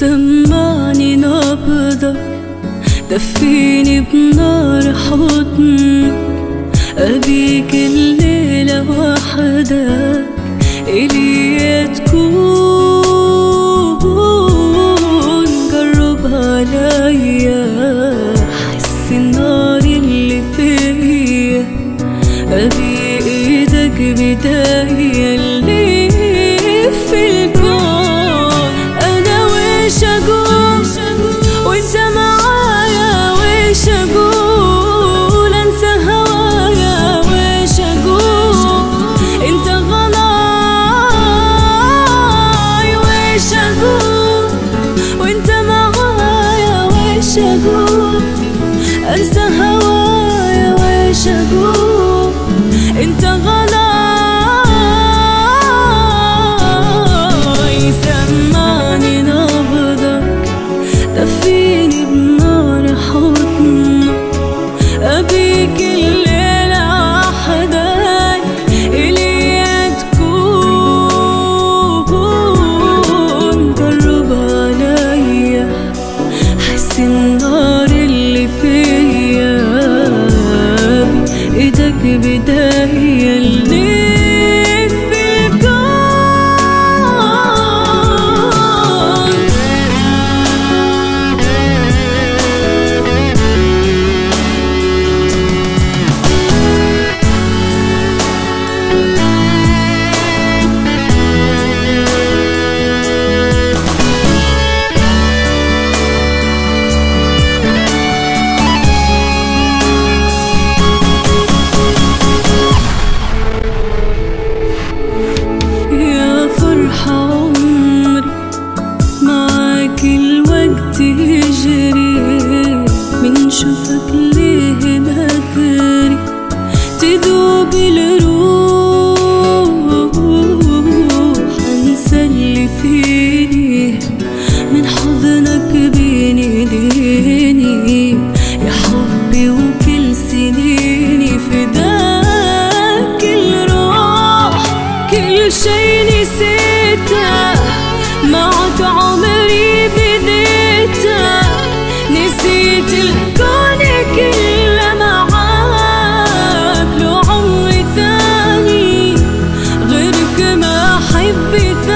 سمعني نبضك دفيني بنار حضنك أبيك الليلة وحدك إلي تكون جرب عليا حس النار اللي فيا أبي إيدك بداية وش أقول أنسى تذوب الروح فيني من حضنك بين ايديني يا حبي وكل سنيني فداك الروح، كل شي نسيته، معك عمري بديته غيرك ما أحب ثاني إلك